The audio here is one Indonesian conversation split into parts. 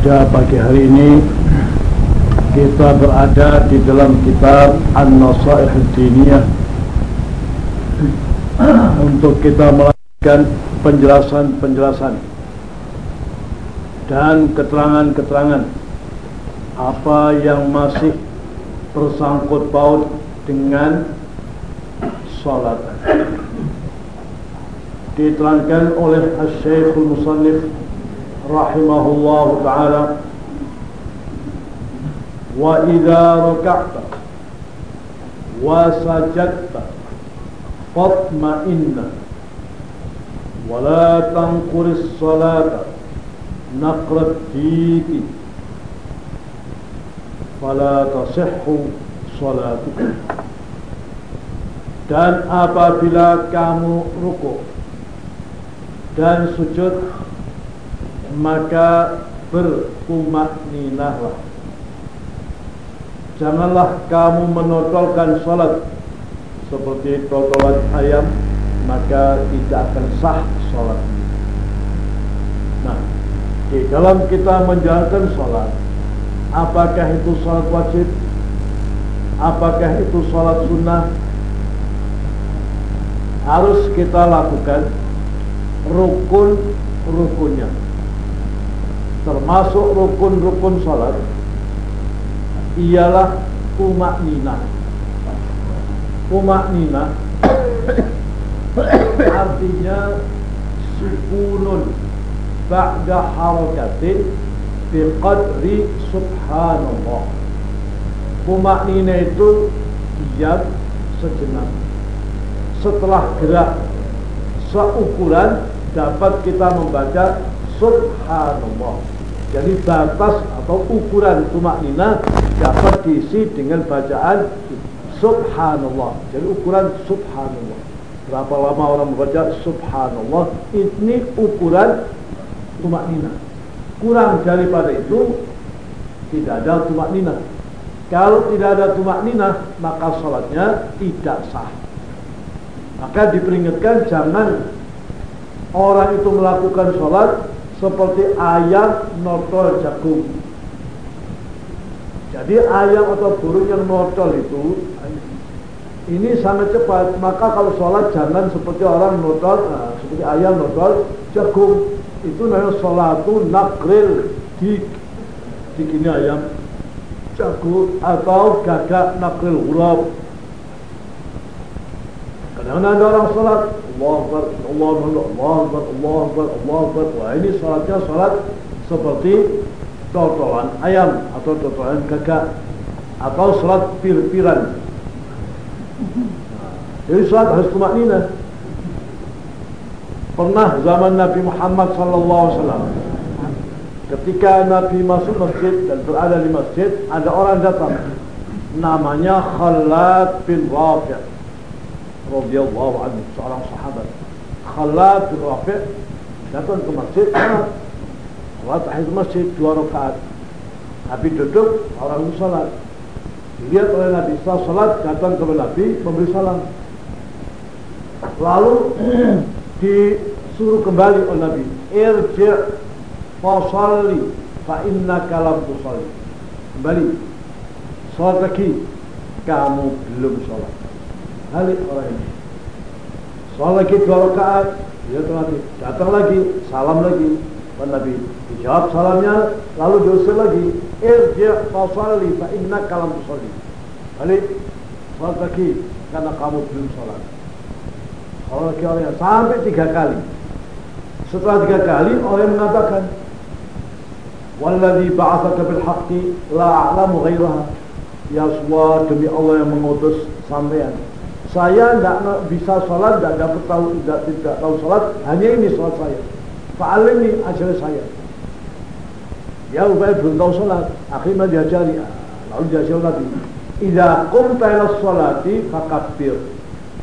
Pada pagi hari ini kita berada di dalam kitab An-Nasaih Diniyah untuk kita melakukan penjelasan-penjelasan dan keterangan-keterangan apa yang masih tersangkut paut dengan salat. Diterangkan oleh Syekhul Musannif wa idza raka'ta wa sajadta fatma'inna wa la tanqur as-salata naqrat diki fala tasihhu salatuka dan apabila kamu rukuk dan sujud maka berkumak ninahlah janganlah kamu menotolkan salat seperti totolan ayam maka tidak akan sah salat nah di dalam kita menjalankan salat apakah itu salat wajib? Apakah itu salat sunnah? Harus kita lakukan rukun-rukunnya termasuk rukun-rukun salat ialah umak nina umak nina artinya sukunun ba'da harakatin biqadri subhanallah. Umak nina itu diam sejenak. Setelah gerak seukuran dapat kita membaca subhanallah. Jadi batas atau ukuran tumak nina dapat diisi dengan bacaan subhanallah. Jadi ukuran subhanallah. Berapa lama orang membaca subhanallah? Ini ukuran tumak nina. Kurang daripada itu tidak ada tumak nina. Kalau tidak ada tumak nina, maka sholatnya tidak sah. Maka diperingatkan jangan orang itu melakukan sholat seperti ayam notol jagung. Jadi ayam atau burung yang notol itu ini sangat cepat. Maka kalau sholat jangan seperti orang notol, nah, seperti ayam notol jagung. Itu namanya sholatu nakril. Dik ini ayam jagung atau gagak nakril huruf. Kadang-kadang ada orang sholat Allah Akbar, Allah Akbar, Allah Akbar, Allah Akbar, Allah Akbar. Wah ini sholatnya sholat seperti totolan ayam atau totolan gagak atau sholat pir-piran. Jadi sholat harus tumak nina. Pernah zaman Nabi Muhammad wasallam ketika Nabi masuk masjid dan berada di masjid ada orang datang namanya Khalad bin Rafi' radhiyallahu anhu seorang sahabat. Khalad bin Rafi' datang ke masjid. Salat tahiyat masjid dua rakaat. Nabi duduk orang salat. Dilihat oleh Nabi setelah salat datang ke Nabi memberi salam. Lalu disuruh kembali oleh Nabi. Irji' fasalli fa innaka lam tusalli. Kembali. Salat lagi. Kamu belum salat balik orang ini. Soal lagi dua rakaat dia lagi datang lagi salam lagi. Dan Nabi dijawab salamnya lalu diusir lagi. Irji' fasalli fa innaka lam tusalli. Balik salat lagi karena kamu belum salat kalau lagi orangnya sampai tiga kali. Setelah tiga kali orang mengatakan Walladhi ba'athaka bil haqqi la a'lamu ghairaha Ya semua demi Allah yang mengutus sampean saya tidak bisa sholat, tidak dapat tahu, tidak, tidak tahu sholat, hanya ini sholat saya. Fa'alini ajar saya. Ya upaya belum tahu sholat, akhirnya diajari. Lalu diajari Nabi. Idza qumta ila sholati fakabbir.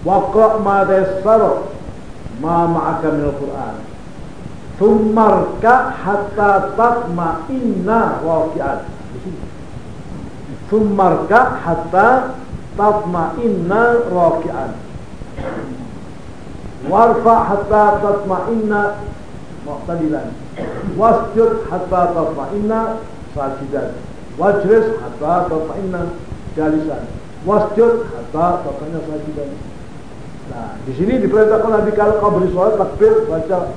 Waqra' ma tayassara ma ma'aka min al-Qur'an. Thummarka hatta tatma'inna waqi'an. Thummarka hatta tatma'inna raki'an. Warfa hatta tatma'inna mu'tadilan. Wasjud hatta tatma'inna sajidan. Wajlis hatta tatma'inna jalisan. Wasjud hatta tatma'inna sajidan. Nah di sini diperintahkan Nabi kalau kau beri sholat takbir baca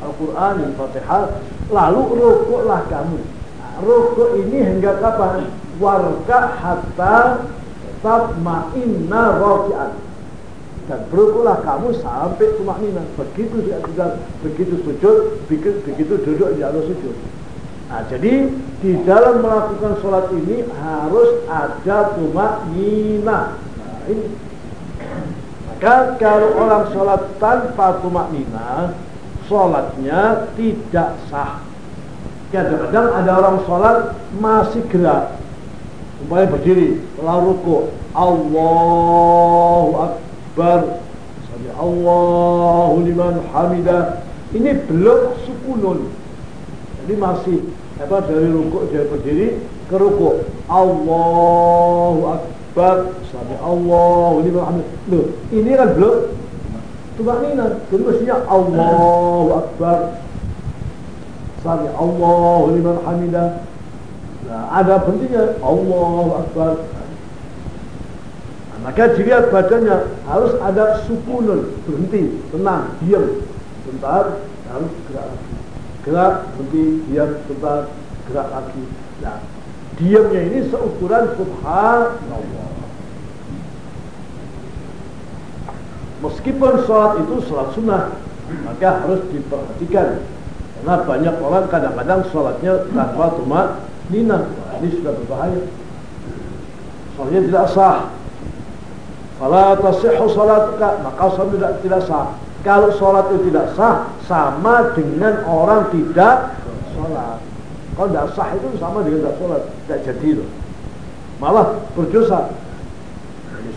Al-Quran yang Fatihah lalu rukuklah kamu. Nah, rukuk ini hingga kapan? Warka hatta tatma'inna raki'an dan berukuklah kamu sampai tumak nina begitu sudah begitu sujud begitu, begitu duduk di atas sujud. Nah jadi di dalam melakukan sholat ini harus ada tumak nina nah, ini. Maka kalau orang sholat tanpa tumak nina sholatnya tidak sah. Kadang-kadang ada orang sholat masih gerak umpamanya berdiri. Lalu ruku. Allahu Akbar. Sami Allahu liman hamidah ini belum sukunun. Jadi masih apa dari rukuk dari berdiri ke rukuk Allahu Akbar. Sami Allahu liman hamidah Loh, ini kan belum. Tumaknina jadi mestinya Allahu Akbar. Sami Allahu liman hamidah Nah, ada pentingnya Allahu Akbar maka dilihat badannya harus ada sukunun, berhenti, tenang, diam. Bentar, harus gerak lagi. Gerak, berhenti, diam, bentar, gerak lagi. Nah, diamnya ini seukuran subhanallah. Meskipun sholat itu sholat sunnah, maka harus diperhatikan. Karena banyak orang kadang-kadang sholatnya tanpa tumak nina. Nah, ini sudah berbahaya. Sholatnya tidak sah. Fala tasihhu salatuka, maka salat tidak, tidak sah. Kalau sholat itu tidak sah, sama dengan orang tidak sholat. Kalau tidak sah itu sama dengan tidak sholat, tidak jadi loh. Malah berdosa.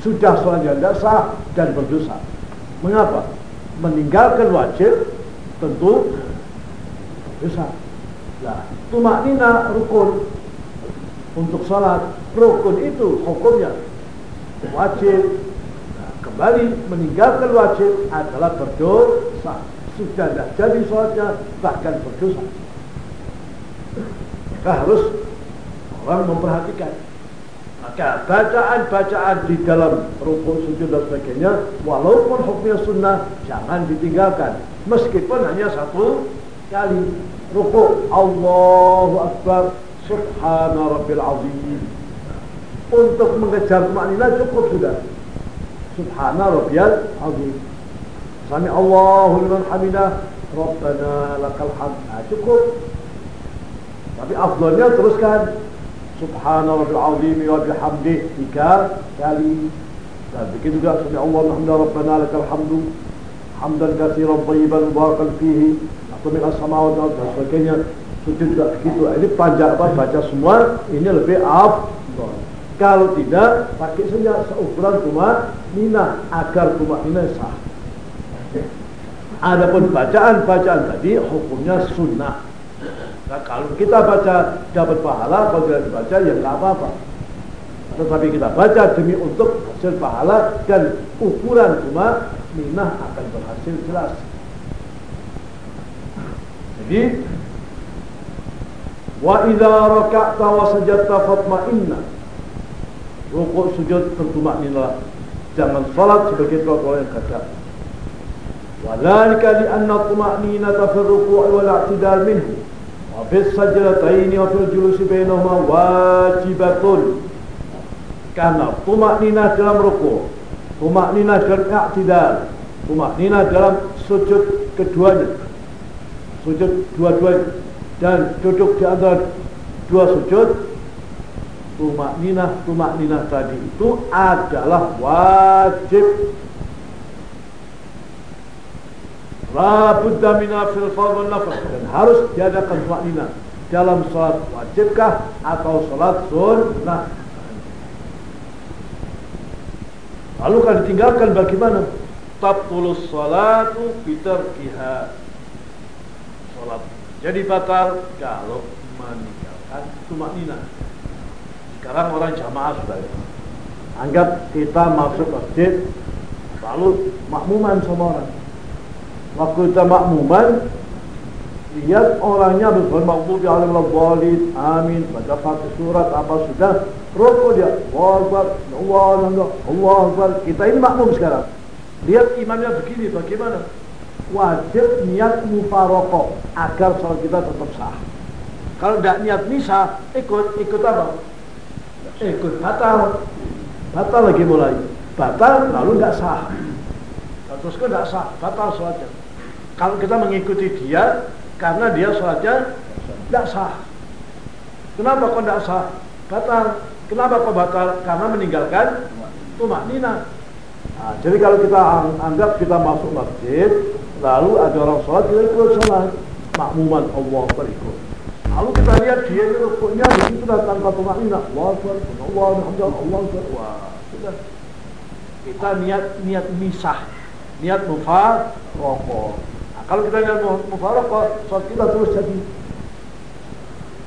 Sudah sholat yang tidak sah dan berdosa. Mengapa? Meninggalkan wajib tentu berdosa. Nah, tumak nina rukun untuk sholat. Rukun itu hukumnya wajib kembali meninggalkan wajib adalah berdosa. Sudah tidak jadi sholatnya, bahkan berdosa. Maka harus orang memperhatikan. Maka bacaan-bacaan di dalam rukun sujud dan sebagainya, walaupun hukumnya sunnah, jangan ditinggalkan. Meskipun hanya satu kali. Rukuk Allahu Akbar Subhana Rabbil Azim. Untuk mengejar maknina cukup sudah. Subhana rabbiyal azim. Sami Allahu liman hamidah. Rabbana lakal hamd. Nah, cukup. Tapi afdalnya teruskan. Subhana rabbil azim wa bihamdih tiga kali. Dan begitu juga Sami Allahu hamda Rabbana lakal hamdu. Hamdan katsiran tayyiban mubarakan fihi. Min as-samawati dan sebagainya. Sujud juga begitu. Ini panjang apa baca semua. Ini lebih afdal. Kalau tidak, pakai saja seukuran cuma nina agar cuma nina sah. Adapun bacaan-bacaan tadi hukumnya sunnah. Nah, kalau kita baca dapat pahala, kalau tidak dibaca ya nggak apa-apa. Tetapi kita baca demi untuk hasil pahala dan ukuran cuma nina akan berhasil jelas. Jadi wa idza raka'ta wa sajadta fatma'inna. Rukuk sujud bertumak nila jangan salat sebagai protokol yang gagah Wadhalika lianna tuma'ninata fi ruku' wal i'tidal minhu. Wa fi sajdataini wa fil julusi bainahuma wajibatun. Karena tuma'ninah dalam ruku' tuma'ninah dalam i'tidal tuma'ninah dalam sujud keduanya sujud dua-duanya dan duduk di antara dua sujud. Tumak ninah tumak ninah tadi itu adalah wajib. La budda mina fil fardh nafas. Dan harus diadakan tumak ninah dalam salat wajibkah atau salat sunnah? Lalu kan ditinggalkan bagaimana? Tabtulus salatu bitarkiha salat jadi batal kalau meninggalkan tumak ninah sekarang orang jamaah sudah ya. Anggap kita masuk masjid lalu makmuman sama orang. Waktu kita makmuman lihat orangnya bermaghdubi alaihim waladdallin amin. Baca satu surat apa sudah rokok dia. Allah Allah Allah Akbar. Kita ini makmum sekarang. Lihat imamnya begini bagaimana wajib niat mufaroko agar sholat kita tetap sah kalau tidak niat nisa ikut ikut apa ikut batal batal lagi mulai batal lalu tidak sah terus kok tidak sah batal sholatnya kalau kita mengikuti dia karena dia sholatnya tidak sah. Kenapa kok tidak sah? Batal. Kenapa kok batal? Karena meninggalkan tumak nina. Nah, jadi kalau kita anggap kita masuk masjid, lalu ada orang sholat, kita ikut sholat. Makmuman Allah berikut. Lalu kita lihat dia ini rukuknya begitu sudah tanpa tumak nina. Allah Akbar, Allah Alhamdulillah, Allah Akbar. Wah, sudah. Kita niat niat misah, niat mufar rokok. Kalau kita lihat mufaraqah, sholat kita terus jadi.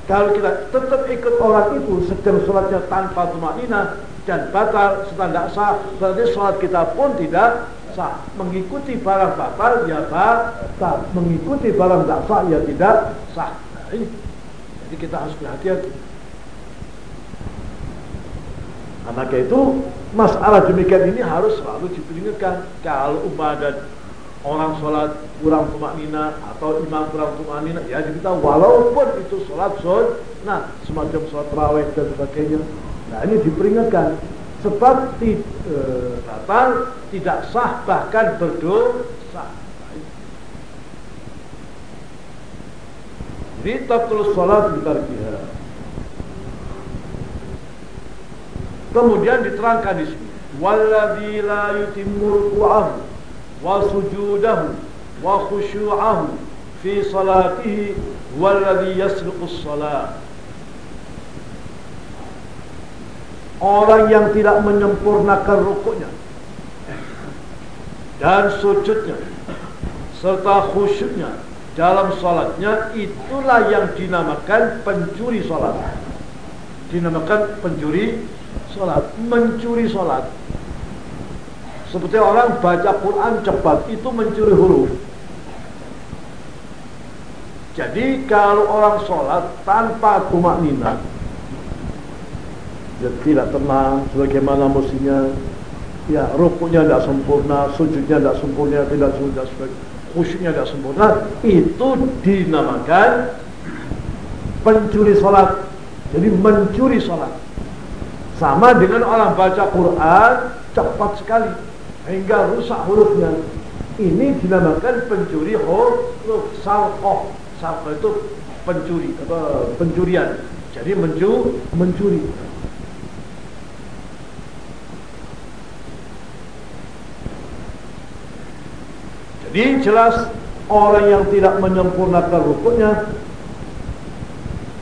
Kalau kita tetap ikut orang itu sedang sholatnya tanpa tumanina dan batal serta tidak sah, berarti sholat kita pun tidak sah. Mengikuti barang batal ya batal, mengikuti barang tidak sah ya tidak sah. Nah, ini. Jadi kita harus berhati-hati. Karena itu masalah demikian ini harus selalu diperingatkan. Kalau umat dan orang sholat kurang tumak nina atau imam kurang tumak nina ya kita walaupun itu sholat nah semacam sholat raweh dan sebagainya Nah ini diperingatkan sebab ti, e, batal tidak sah bahkan berdosa. Jadi terus sholat bitarkiha. Kemudian diterangkan di sini. Walladhi la yutimmu ruku'ahu wa sujudahu wa khusyu'ahu fi salatihi walladhi yasriqus salat. Orang yang tidak menyempurnakan rukuknya dan sujudnya serta khusyuknya dalam sholatnya itulah yang dinamakan pencuri sholat dinamakan pencuri sholat mencuri sholat seperti orang baca Quran cepat itu mencuri huruf. Jadi kalau orang sholat tanpa tumak nina, dia tidak tenang sebagaimana mestinya. Ya, rukuknya tidak sempurna, sujudnya tidak sempurna, tidak sujud khusyuknya tidak sempurna, itu dinamakan pencuri sholat. Jadi mencuri sholat. Sama dengan orang baca Quran cepat sekali hingga rusak hurufnya. Ini dinamakan pencuri huruf salqoh. Salqoh itu pencuri atau pencurian. Jadi mencu, mencuri. Jadi jelas orang yang tidak menyempurnakan rukuknya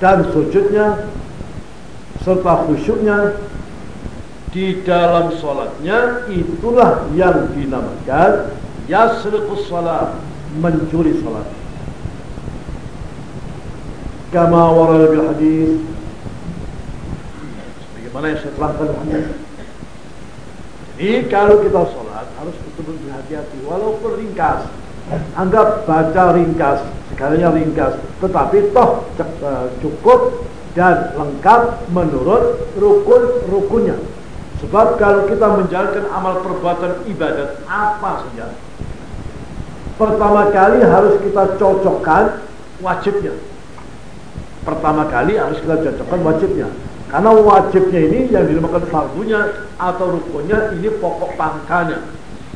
dan sujudnya serta khusyuknya di dalam sholatnya itulah yang dinamakan yasriqus sholat mencuri sholat. Kama warada bil hadis. Bagaimana yang saya terangkan hadis jadi kalau kita sholat harus betul-betul hati-hati walaupun ringkas anggap baca ringkas sekalinya ringkas tetapi toh eh, cukup dan lengkap menurut rukun-rukunnya Sebab kalau kita menjalankan amal perbuatan ibadat apa saja, pertama kali harus kita cocokkan wajibnya. Pertama kali harus kita cocokkan wajibnya. Karena wajibnya ini yang dinamakan fardunya atau rukunnya ini pokok pangkanya.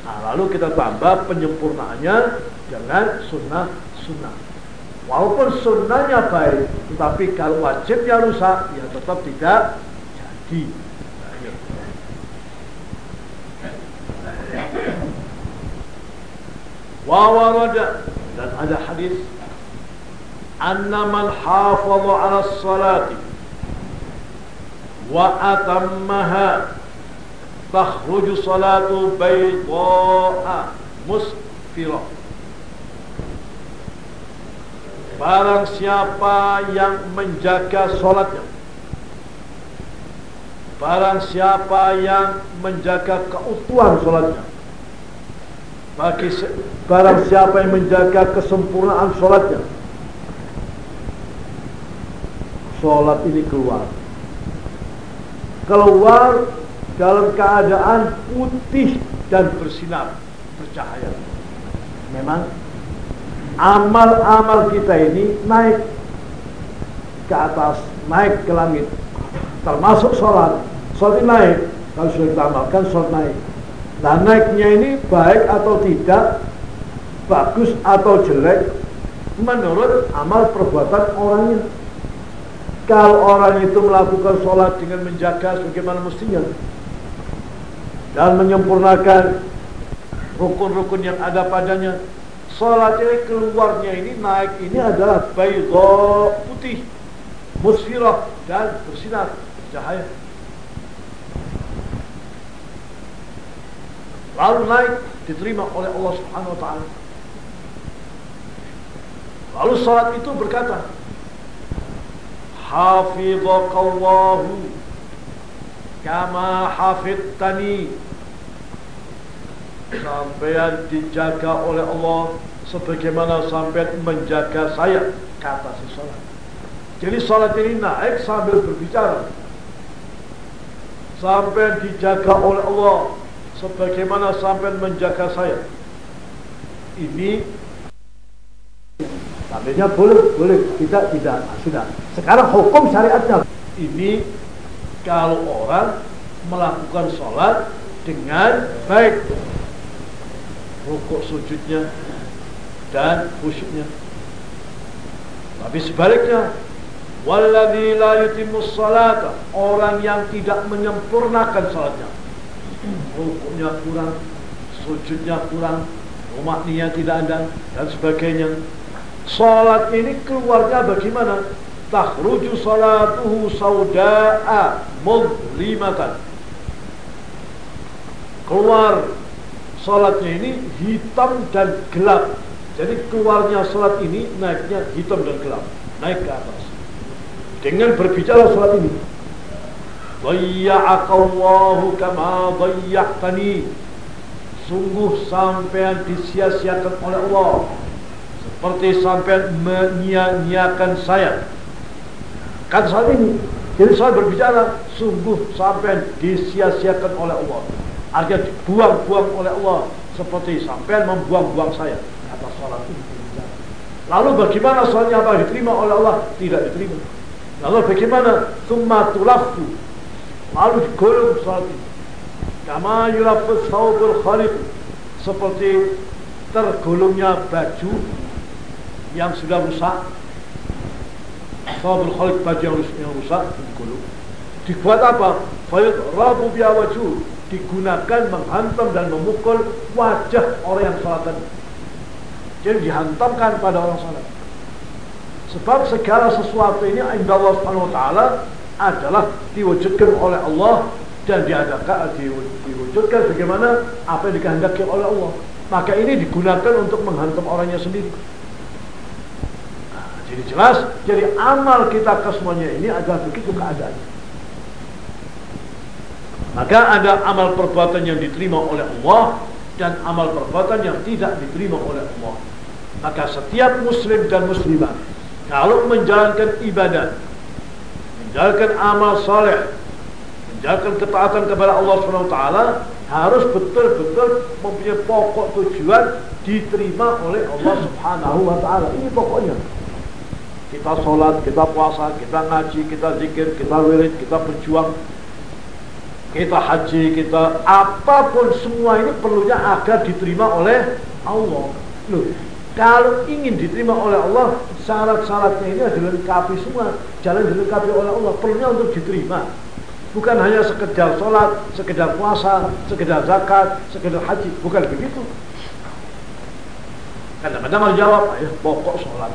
Nah, lalu kita tambah penyempurnaannya dengan sunnah-sunnah. Walaupun sunnahnya baik, tetapi kalau wajibnya rusak, ya tetap tidak jadi. Wawarada dan ada hadis anna man hafadha ala salati wa atammaha takhruju salatu bayda'a musfira Barang siapa yang menjaga solatnya Barang siapa yang menjaga keutuhan solatnya bagi barang siapa yang menjaga kesempurnaan sholatnya sholat ini keluar. Keluar dalam keadaan putih dan bersinar, bercahaya. Memang amal-amal kita ini naik ke atas, naik ke langit. Termasuk sholat. Sholat ini naik. Kalau sudah kita amalkan, sholat naik. Nah naiknya ini baik atau tidak, bagus atau jelek, menurut amal perbuatan orangnya. Kalau orang itu melakukan sholat dengan menjaga sebagaimana mestinya dan menyempurnakan rukun-rukun yang ada padanya, sholat ini keluarnya ini naik ini adalah baydo putih, musfirah dan bersinar cahaya. Lalu naik diterima oleh Allah Subhanahu wa taala. Lalu salat itu berkata, Hafidhakallahu kama hafidtani. Sampean dijaga oleh Allah sebagaimana sampean menjaga saya, kata si salat. Jadi salat ini naik sambil berbicara. Sampai dijaga oleh Allah sebagaimana sampean menjaga saya. Ini Tampilnya boleh, boleh, tidak, tidak, sudah. Sekarang hukum syariatnya ini kalau orang melakukan sholat dengan baik rukuk sujudnya dan khusyuknya. Tapi sebaliknya, walladzi la yutimmus salata, orang yang tidak menyempurnakan salatnya. Rukuknya kurang, sujudnya kurang, umatnya tidak ada dan sebagainya Salat ini keluarnya bagaimana? Takhruju salatuhu sauda'a mudlimatan. Keluar salatnya ini hitam dan gelap. Jadi keluarnya salat ini naiknya hitam dan gelap, naik ke atas. Dengan berbicara salat ini, Dayya'akallahu kama dayya'tani. Sungguh sampean disia-siakan oleh Allah seperti sampai menyia-nyiakan saya. Kan saat ini. Jadi saya berbicara sungguh sampai disia-siakan oleh Allah. Artinya dibuang-buang oleh Allah seperti sampai membuang-buang saya atas sholat ini. Lalu bagaimana soalnya apa diterima oleh Allah? Tidak diterima. Lalu bagaimana? Summa tulaffu. Lalu digolong sholat ini. Kama yulafus saubul khaliq. Seperti tergolongnya baju yang sudah rusak. Fabul khalik baju yang rusak, yang rusak digulung dibuat apa? Rabu biawaju digunakan menghantam dan memukul wajah orang yang sholat tadi. Jadi dihantamkan pada orang sholat sebab segala sesuatu ini indah Allah subhanahu wa ta'ala adalah diwujudkan oleh Allah dan diadakan diwujudkan bagaimana apa yang dikehendaki oleh Allah. Maka ini digunakan untuk menghantam orangnya sendiri jadi jelas, jadi amal kita ke semuanya ini adalah begitu keadaannya. Maka ada amal perbuatan yang diterima oleh Allah dan amal perbuatan yang tidak diterima oleh Allah. Maka setiap muslim dan muslimah kalau menjalankan ibadah, menjalankan amal soleh, menjalankan ketaatan kepada Allah SWT harus betul-betul mempunyai pokok tujuan diterima oleh Allah Subhanahu wa taala. Ini pokoknya kita sholat, kita puasa, kita ngaji, kita zikir, kita wirid, kita berjuang, kita haji, kita apa pun semua ini perlunya agar diterima oleh Allah. Loh, kalau ingin diterima oleh Allah, syarat-syaratnya ini adalah dilengkapi semua. Jalan dilengkapi oleh Allah, perlunya untuk diterima. Bukan hanya sekedar sholat, sekedar puasa, sekedar zakat, sekedar haji. Bukan begitu. Kadang-kadang jawab, ya pokok sholat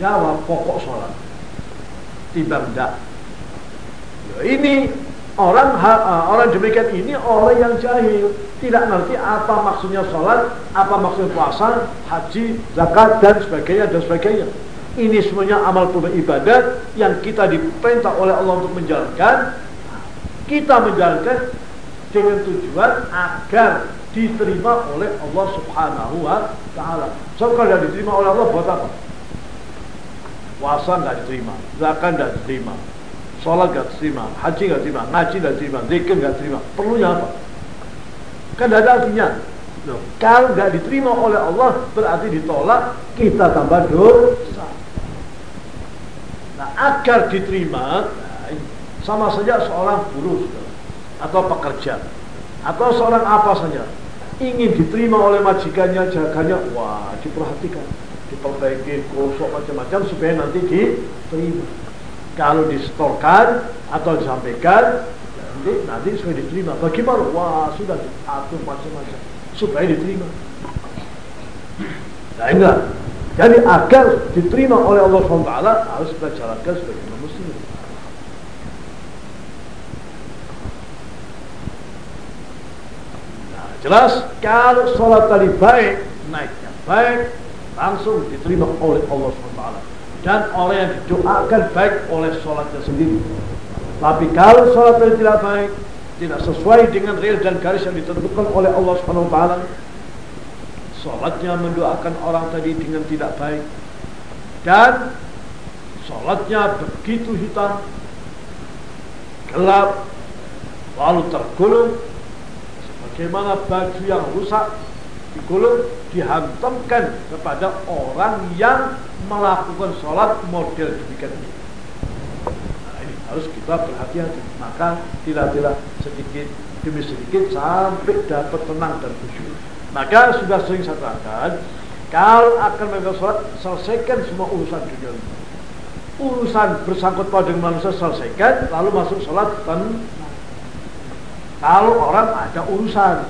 jawab pokok sholat. Tiba tidak ya, ini orang orang demikian ini orang yang jahil. Tidak ngerti apa maksudnya sholat apa maksudnya puasa haji zakat dan sebagainya dan sebagainya. Ini semuanya amal perbuatan ibadat yang kita diperintah oleh Allah untuk menjalankan. Kita menjalankan dengan tujuan agar diterima oleh Allah Subhanahu wa taala. So kalau diterima oleh Allah buat apa? Puasa nggak diterima, zakat nggak diterima, sholat nggak diterima, haji nggak diterima, ngaji nggak diterima, zikir nggak diterima. Perlunya apa? Kan ada artinya. Loh, kalau nggak diterima oleh Allah berarti ditolak, kita tambah dosa. Nah, agar diterima, nah, sama saja seorang buruh atau pekerja atau seorang apa saja ingin diterima oleh majikannya, jaganya, wah diperhatikan diperbaiki, gosok macam-macam supaya nanti diterima. Kalau disetorkan atau disampaikan, nanti nanti supaya diterima. Bagaimana? Wah sudah diatur macam-macam supaya diterima. Nah enggak. Jadi agar diterima oleh Allah SWT harus kita jalankan sebagai muslim. Nah, jelas kalau sholat tadi baik, naiknya baik, langsung diterima oleh Allah SWT dan oleh yang didoakan baik oleh sholatnya sendiri. Tapi kalau sholatnya tidak baik tidak sesuai dengan real dan garis yang ditentukan oleh Allah SWT sholatnya mendoakan orang tadi dengan tidak baik. Dan sholatnya begitu hitam gelap lalu tergulung sebagaimana baju yang rusak digulung dihantamkan kepada orang yang melakukan sholat model demikian ini. Nah, ini harus kita berhati-hati. Maka tidak-tidak sedikit demi sedikit sampai dapat tenang dan khusyuk. Maka sudah sering saya katakan, kalau akan melakukan sholat, selesaikan semua urusan dunia. Urusan bersangkut pada manusia selesaikan, lalu masuk sholat tenang. Kalau orang ada urusan,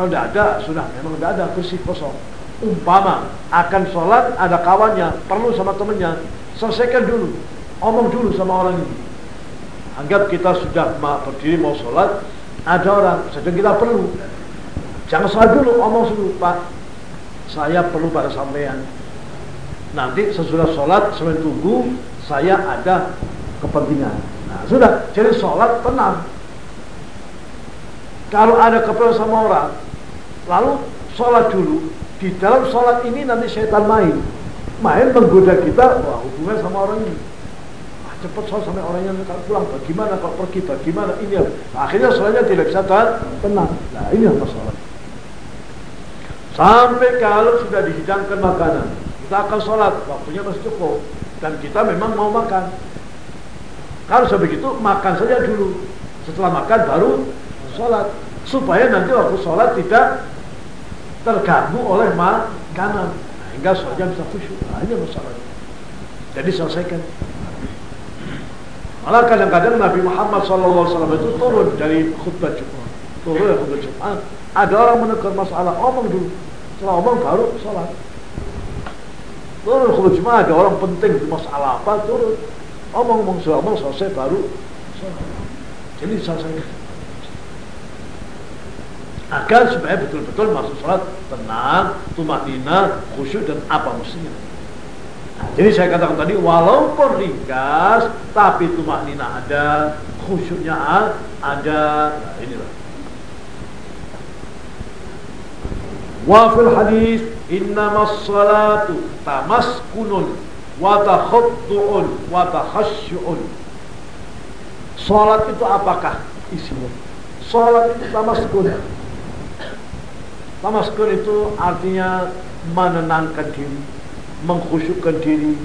kalau tidak ada, sudah memang tidak ada bersih kosong. Umpama akan sholat ada kawannya, perlu sama temennya, selesaikan dulu, omong dulu sama orang ini. Anggap kita sudah berdiri mau sholat, ada orang sedang kita perlu. Jangan sholat dulu, omong dulu, Pak. Saya perlu pada sampean. Nanti sesudah sholat, sampai tunggu, saya ada kepentingan. Nah, sudah, jadi sholat tenang kalau ada keperluan sama orang, lalu sholat dulu. Di dalam sholat ini nanti setan main. Main menggoda kita, wah hubungan sama orang ini. Ah, cepat sholat sampai orangnya kalau pulang, bagaimana kalau pergi, bagaimana ini. Nah, akhirnya sholatnya tidak bisa tenang. Nah ini yang masalah. Sampai kalau sudah dihidangkan makanan, kita akan sholat, waktunya masih cukup. Dan kita memang mau makan. Kalau sebegitu, makan saja dulu. Setelah makan baru sholat supaya nanti waktu sholat tidak terganggu oleh makanan. Nah, hingga sholatnya bisa khusyuk nah, ini masalahnya. Jadi selesaikan. Malah kadang-kadang Nabi Muhammad SAW itu turun dari khutbah Jumat. Turun dari khutbah Jumat. Ada orang menegur masalah omong dulu. Setelah omong baru sholat. Turun khutbah Jumat ada orang penting masalah apa turun. Omong-omong omong selesai baru sholat. Jadi selesaikan agar supaya betul-betul masuk sholat tenang, tumak nina, khusyuk dan apa mestinya. Nah, jadi saya katakan tadi walaupun ringkas tapi tumak nina ada, khusyuknya ada. Nah, inilah. Wa fil hadis innamas salatu tamaskunun wa takhaddu'un wa takhasyu'un. Salat itu apakah isinya? Salat itu tamaskun Tamaskun itu artinya menenangkan diri, mengkhusyukkan diri,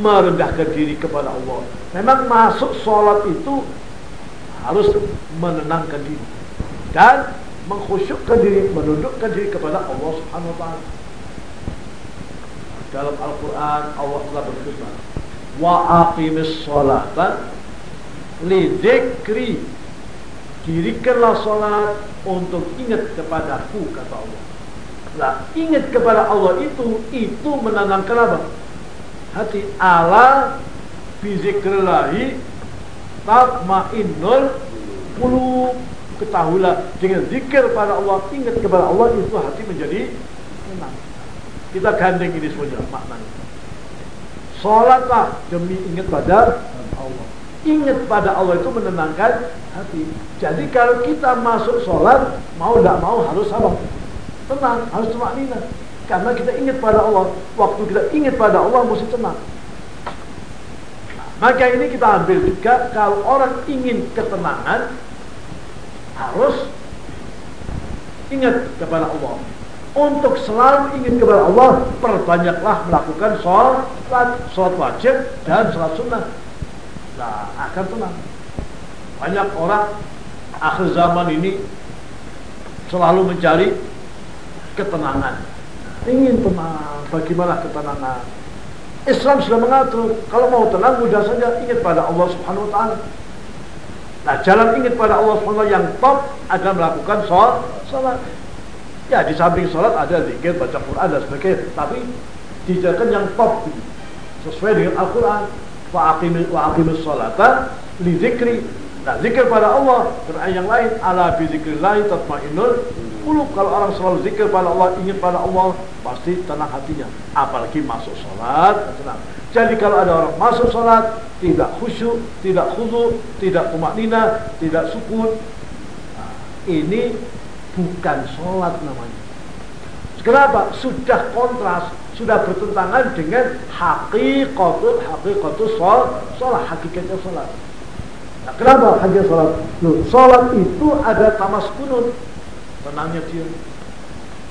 merendahkan diri kepada Allah. Memang masuk sholat itu harus menenangkan diri dan mengkhusyukkan diri, menundukkan diri kepada Allah Subhanahu wa taala. Dalam Al-Qur'an Allah telah berfirman, "Wa aqimis sholata li dzikri dirikanlah sholat untuk ingat kepadaku kata Allah. Lah ingat kepada Allah itu itu menanamkan apa hati ala bizikrillahi tatmainnul qulub. Ketahuilah dengan zikir pada Allah ingat kepada Allah itu hati menjadi tenang. Kita gandeng ini semuanya maknanya. Sholatlah demi ingat pada Allah Ingat pada Allah itu menenangkan hati. Jadi kalau kita masuk sholat, mau tidak mau harus apa? Tenang, harus tumak nina. Karena kita ingat pada Allah. Waktu kita ingat pada Allah, mesti tenang. maka ini kita ambil juga kalau orang ingin ketenangan harus ingat kepada Allah. Untuk selalu ingin kepada Allah, perbanyaklah melakukan sholat, sholat wajib dan sholat sunnah. Nah, akan tenang. Banyak orang akhir zaman ini selalu mencari ketenangan. Ingin tenang, bagaimana ketenangan? Islam sudah mengatur. Kalau mau tenang mudah saja ingat pada Allah Subhanahu wa taala. Nah, jalan ingat pada Allah Subhanahu yang top adalah melakukan sholat. sholat. Ya, di samping sholat ada zikir, baca Quran dan sebagainya. Tapi dijadikan yang top sesuai dengan Al-Quran. Wa aqimis wa aqimis sholata li zikri. Nah, zikir pada Allah, Quran yang lain ala bi zikrillah tatmainnul qulub. Kalau orang selalu zikir pada Allah, ingin pada Allah, pasti tenang hatinya. Apalagi masuk sholat, tenang. Jadi kalau ada orang masuk sholat, tidak khusyuk, tidak khudu, tidak kumaknina, tidak sukun, nah, ini bukan sholat namanya. Kenapa? Sudah kontras, sudah bertentangan dengan hakikatul hakikatul sholat, sholat hakikatnya sholat. Nah, kenapa hanya sholat? Loh, sholat itu ada tamas kunut. Tenangnya dia.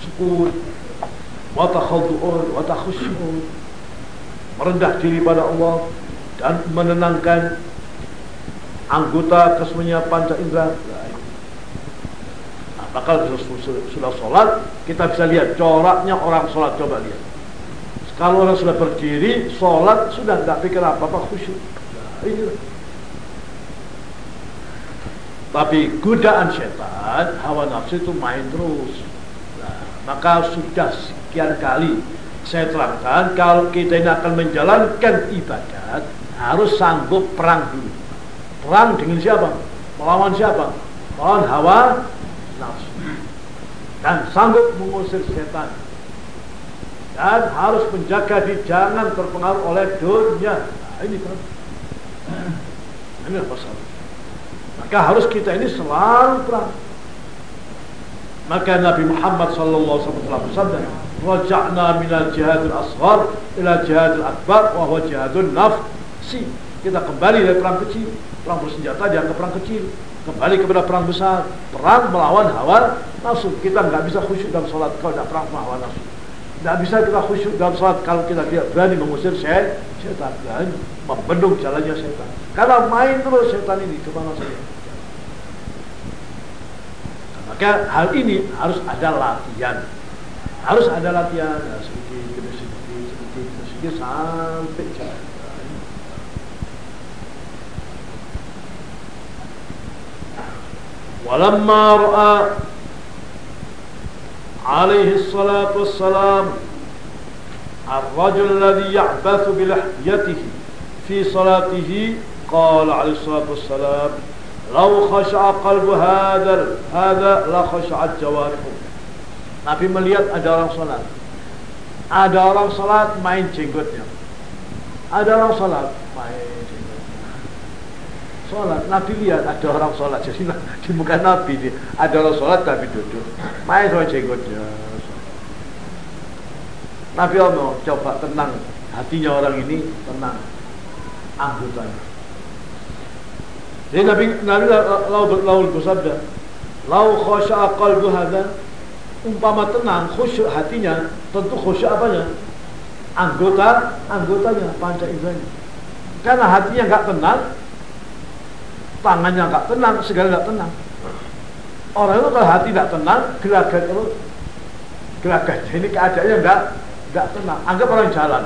Sukun. Wata khudu'un, wata khusyu'un. Merendah diri pada Allah. Dan menenangkan anggota kesemuanya panca indera. Bakal sudah sholat, kita bisa lihat coraknya orang sholat. Coba lihat. Kalau orang sudah berdiri, sholat sudah tidak pikir apa-apa khusyuk. Nah, tapi godaan setan, hawa nafsu itu main terus. Nah, maka sudah sekian kali saya terangkan kalau kita ini akan menjalankan ibadat harus sanggup perang dulu. Perang dengan siapa? Melawan siapa? Melawan hawa nafsu. Dan sanggup mengusir setan. Dan harus menjaga di jangan terpengaruh oleh dunia. Nah, ini kan. Ini masalah. Maka harus kita ini selalu perang. Maka Nabi Muhammad sallallahu alaihi wasallam bersabda, "Raja'na minal jihadil asghar ila jihadil akbar wa huwa jihadun nafsi." Kita kembali dari perang kecil, perang bersenjata dia ke perang kecil, kembali kepada perang besar, perang melawan hawa nafsu. Kita nggak bisa khusyuk dalam sholat kalau tidak perang melawan hawa nafsu. Tidak bisa kita khusyuk dalam sholat kalau kita tidak berani mengusir setan, berani membendung jalannya setan. Karena main terus setan ini ke mana saja. Maka hal ini harus ada latihan. Harus ada latihan ya, sedikit demi sedikit, sedikit demi sedikit sampai jadi. ولما رأى عليه الصلاة والسلام الرجل الذي يعبث بلحيته في صلاته قال عليه الصلاة والسلام Lau khasha'a qalbu hadal Hada la khasha'at jawarihu Nabi melihat ada orang sholat Ada orang sholat main jenggotnya Ada orang sholat main jenggotnya Sholat, Nabi lihat ada orang sholat. Jadi di muka Nabi ini Ada orang sholat tapi duduk. Main sama jenggotnya Nabi Allah coba tenang. Hatinya orang ini tenang. Anggotanya jadi Nabi Nabi lau lau bersabda, "Lau khasya'a qalbu hadza" umpama tenang khusyuk hatinya, tentu khusyuk apanya? Anggota anggotanya, panca indranya. Karena hatinya enggak tenang, tangannya enggak tenang, segala enggak tenang. Orang itu kalau hati tidak tenang, gerakan itu gerakan. Ini keadaannya enggak enggak tenang. Anggap orang jalan,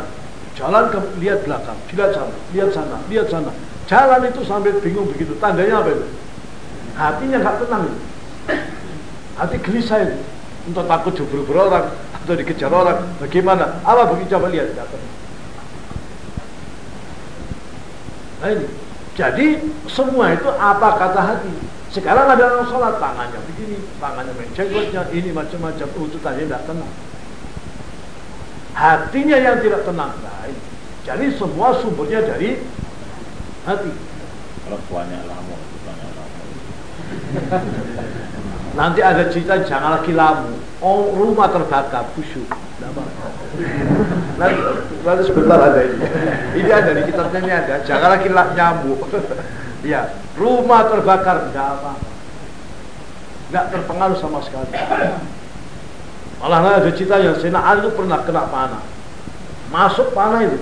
jalan ke lihat belakang, lihat sana, lihat sana, lihat sana Jalan itu sambil bingung begitu. Tandanya apa itu? Hatinya nggak tenang. Hati gelisah itu. Entah takut jubur orang atau dikejar orang. Bagaimana? Apa begitu coba lihat. Gak tenang. Nah ini. Jadi semua itu apa kata hati. Sekarang ada orang sholat tangannya begini, tangannya mencenggotnya, ini macam-macam tuntutannya tidak tenang. Hatinya yang tidak tenang. Nah, ini. Jadi semua sumbernya dari hati kalau tuanya lamu tuanya lamu nanti ada cerita jangan lagi lamu oh rumah terbakar khusyuk nanti Nanti sebentar ada ini. Ini ada di kitabnya ini ada. Jangan lagi nyamuk. ya, rumah terbakar tidak apa-apa. Tidak terpengaruh sama sekali. Malah ada cerita yang Sena Ali itu pernah kena panah. Masuk panah itu.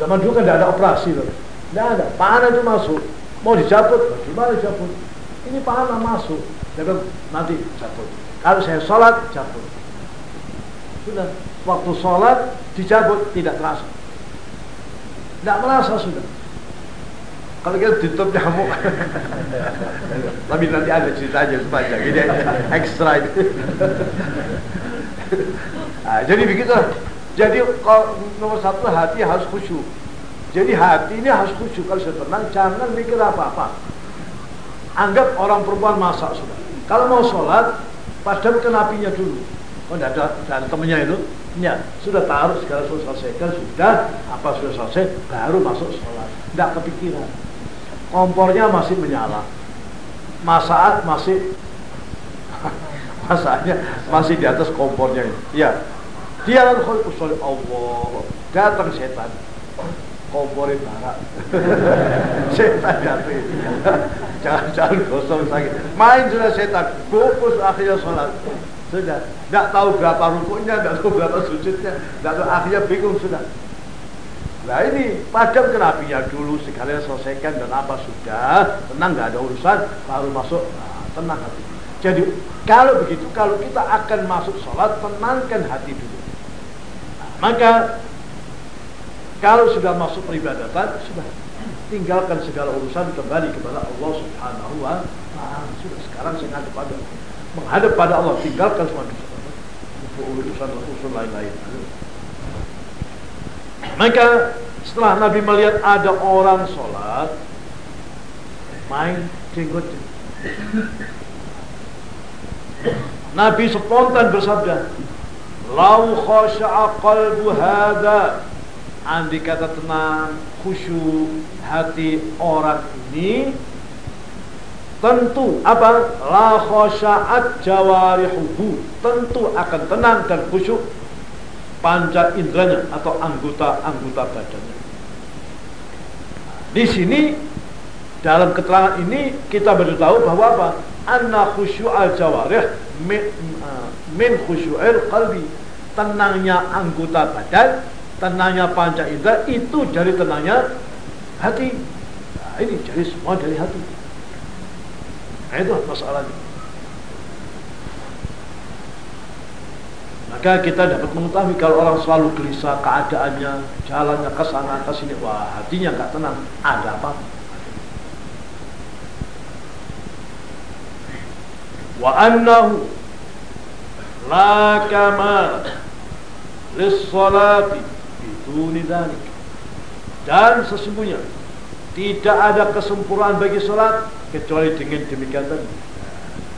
Zaman dulu kan tidak ada operasi loh. Tidak ada. Panah itu masuk. Mau dicabut, gimana dicabut? Ini panah masuk. Dia nanti cabut. Kalau saya sholat, cabut. Sudah. Waktu sholat, dicabut, tidak terasa. Tidak merasa sudah. Kalau kita tutup nyamuk. Tapi nanti ada ceritanya sepanjang. Ini ekstra itu. nah, jadi begitu. Jadi kalau nomor satu hati harus khusyuk. Jadi hati ini harus khusyuk kalau sudah tenang, jangan mikir apa-apa. Anggap orang perempuan masak sudah. Kalau mau sholat, padamkan apinya dulu. Oh, tidak ada, ada temennya itu. Ya, sudah taruh segala sudah selesaikan, sudah. Apa sudah selesai, baru masuk sholat. Tidak kepikiran. Kompornya masih menyala. Masaat masih masaknya masih di atas kompornya. Ya, dia lalu Allah. Datang setan. Kompornya barak setan jatuh. Jangan jangan gosong sakit. Main sudah setan. Fokus akhirnya sholat sudah. Tidak tahu berapa rukunya tidak tahu berapa sujudnya tidak tahu. Akhirnya bingung sudah. Nah ini padam kenapinya dulu sekalian selesaikan dan apa sudah. Tenang nggak ada urusan. Baru masuk. Nah, tenang hati. Jadi kalau begitu kalau kita akan masuk sholat tenangkan hati dulu. Nah, maka kalau sudah masuk peribadatan, sudah. Tinggalkan segala urusan kembali kepada Allah Subhanahu wa taala. Sudah sekarang saya menghadap pada menghadap pada Allah, tinggalkan semua urusan urusan lain-lain. Maka setelah Nabi melihat ada orang sholat main jenggot Nabi spontan bersabda Lau khasha'a qalbu hadha Andi kata tenang, khusyuk hati orang ini tentu apa la khasyaat jawarihuhu tentu akan tenang dan khusyuk panca indranya atau anggota-anggota badannya. Di sini dalam keterangan ini kita baru tahu bahwa apa? Anna khusyu'al jawarih min, min khusyu'il qalbi. Tenangnya anggota badan tenangnya panca indera itu dari tenangnya hati. Nah, ini jadi semua dari hati. Nah, itu masalahnya. Maka kita dapat mengetahui kalau orang selalu gelisah keadaannya, jalannya ke sana ke sini, wah hatinya nggak tenang. Ada apa? Wa annahu la kamal lis salati duni dhalik. Dan sesungguhnya tidak ada kesempurnaan bagi sholat kecuali dengan demikian tadi.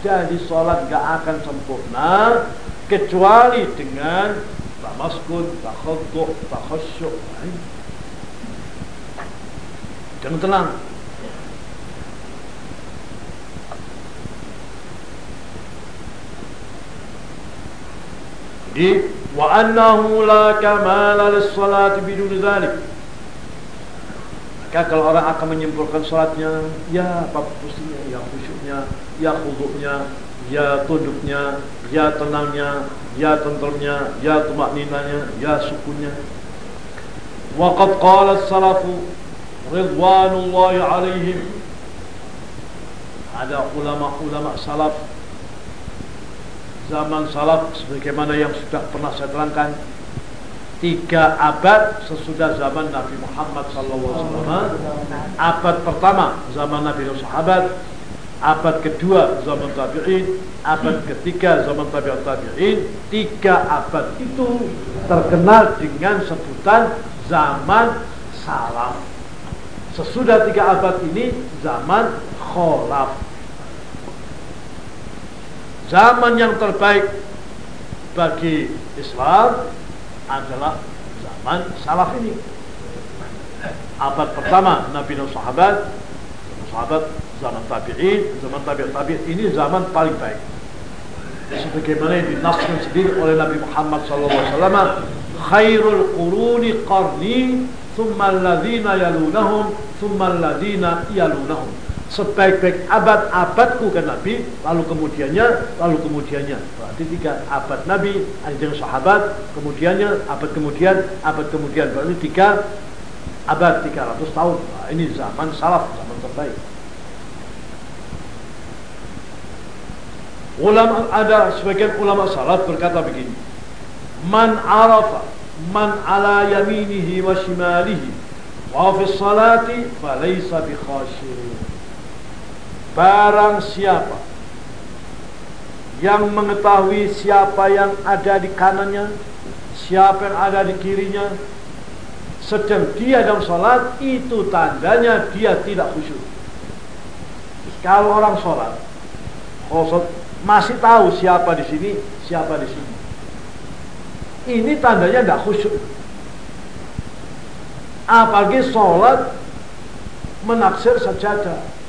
Jadi sholat gak akan sempurna kecuali dengan tamaskun, takhadduh, takhasyuk. Jangan tenang. Jadi wa annahu la kamala lis-salati bidun dzalik. Maka kalau orang akan menyimpulkan salatnya, ya apa mestinya, ya khusyuknya, ya khuduknya, ya tunduknya, ya tenangnya, ya tentremnya, ya tumakninanya, ya sukunnya. Waqad qala as-salafu ridwanullahi alaihim ada ulama-ulama salaf zaman salaf sebagaimana yang sudah pernah saya terangkan tiga abad sesudah zaman Nabi Muhammad SAW abad pertama zaman Nabi dan sahabat. Abad kedua zaman tabi'in. Abad ketiga zaman tabi'at tabi'in. Tiga abad itu terkenal dengan sebutan zaman salaf. Sesudah tiga abad ini zaman kholaf. Zaman yang terbaik bagi Islam adalah zaman salaf ini. Abad pertama Nabi dan sahabat, sahabat zaman tabi'in, zaman tabi'in tabi'in ini zaman paling baik. Sebagaimana yang dinaskan sendiri oleh Nabi Muhammad SAW khairul quruni qarni thumma alladhina yalunahum thumma alladhina yalunahum sebaik-baik abad abadku kan Nabi lalu kemudiannya lalu kemudiannya. Berarti tiga abad Nabi ada sahabat kemudiannya abad kemudian abad kemudian. Berarti tiga abad 300 tahun. Nah, ini zaman salaf zaman terbaik. Ulama ada sebagian ulama salaf berkata begini man arafa man ala yaminihi wa shimalihi wa fi salati falaysa bi khashirin Barang siapa yang mengetahui siapa yang ada di kanannya, siapa yang ada di kirinya, sedang dia dalam sholat, itu tandanya dia tidak khusyuk. Kalau orang sholat, masih tahu siapa di sini, siapa di sini. Ini tandanya tidak khusyuk. Apalagi sholat menaksir sajadah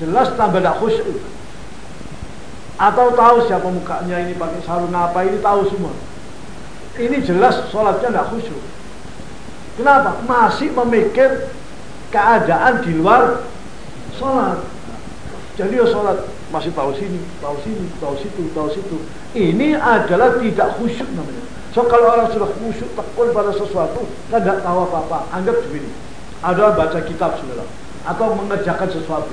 jelas tambah tidak khusyuk. Atau tahu siapa mukanya ini pakai sarung apa ini tahu semua. Ini jelas sholatnya tidak khusyuk. Kenapa? Masih memikir keadaan di luar sholat. Jadi ya sholat masih tahu sini tahu sini tahu situ tahu situ. Ini adalah tidak khusyuk namanya. So kalau orang sudah khusyuk tekun pada sesuatu kan tidak tahu apa-apa. Anggap begini. Ada baca kitab sudah atau mengerjakan sesuatu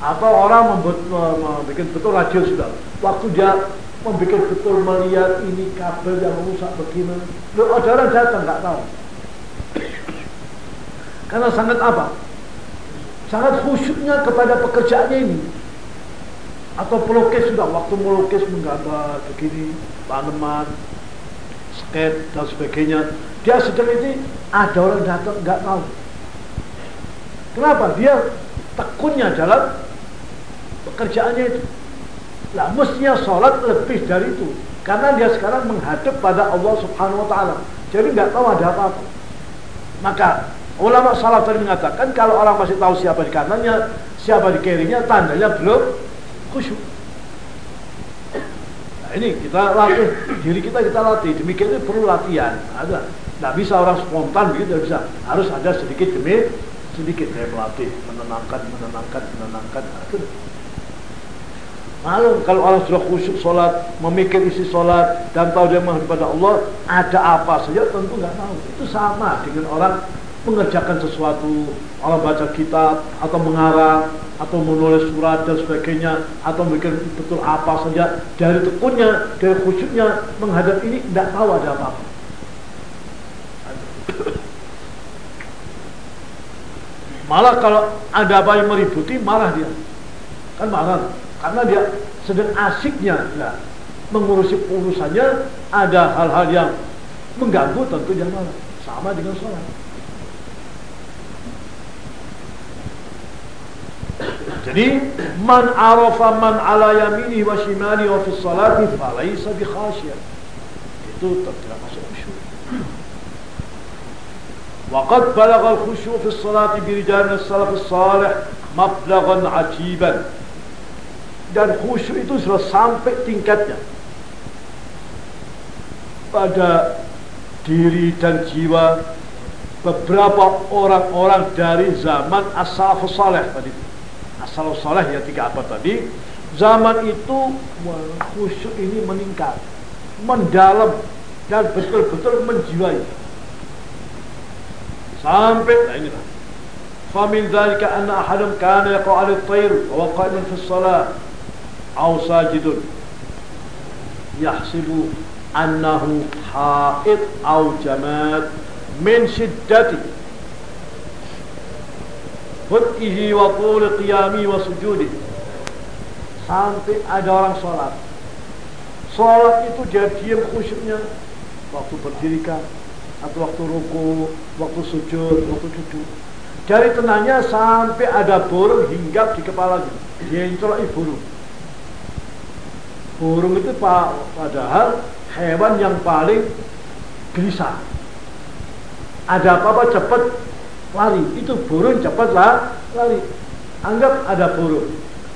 atau orang membuat, membuat betul radio sudah. Waktu dia membuat betul melihat ini kabel yang rusak begini. Loh, ada orang datang nggak tahu. Karena sangat apa? Sangat khusyuknya kepada pekerjaannya ini. Atau pelukis sudah waktu melukis menggambar begini tanaman skate dan sebagainya. Dia sedang ini ada orang datang nggak tahu. Kenapa? Dia tekunnya dalam pekerjaannya itu. Nah, mestinya sholat lebih dari itu. Karena dia sekarang menghadap pada Allah subhanahu wa ta'ala. Jadi nggak tahu ada apa-apa. Maka ulama salaf tadi mengatakan kalau orang masih tahu siapa di kanannya, siapa di kirinya, tandanya belum khusyuk. Nah, ini kita latih diri kita kita latih. Demikian itu perlu latihan. Ada. Nggak bisa orang spontan begitu, tidak bisa. Harus ada sedikit demi sedikit saya melatih, menenangkan, menenangkan, menenangkan. Nah, Malu kalau orang sudah khusyuk sholat, memikir isi sholat, dan tahu dia menghadap pada Allah, ada apa saja tentu nggak tahu. Itu sama dengan orang mengerjakan sesuatu, orang baca kitab, atau mengarang, atau menulis surat dan sebagainya, atau memikir betul apa saja, dari tekunnya, dari khusyuknya, menghadap ini tidak tahu ada apa-apa. Malah kalau ada apa yang meributi, marah dia. Kan marah karena dia sedang asiknya ya, mengurusi urusannya ada hal-hal yang mengganggu tentu dia malah sama dengan sholat jadi man arafa man ala yamini wa shimali wa fi salati falaysa bi khasyah itu tidak masuk khusyuk وقد بلغ الخشوع في الصلاة برجال السلف الصالح مبلغا عجيبا dan khusyuk itu sudah sampai tingkatnya pada diri dan jiwa beberapa orang-orang dari zaman asal saleh tadi asal saleh ya tiga apa tadi zaman itu khusyuk ini meningkat mendalam dan betul-betul menjiwai sampai nah inilah فمن ذلك أن أحدهم كان يقع على الطير وهو قائم في الصلاة أو ساجد يحسب أنه حائط أو جماد من شدة فتئه وطول قيامه وسجوده sampai ada orang sholat sholat itu dia diam khusyuknya waktu berdirikan atau waktu ruku waktu sujud waktu duduk dari tenangnya sampai ada burung hinggap di kepalanya dia introi burung Burung itu padahal hewan yang paling gelisah. Ada apa-apa cepat lari. Itu burung cepat lari. Anggap ada burung.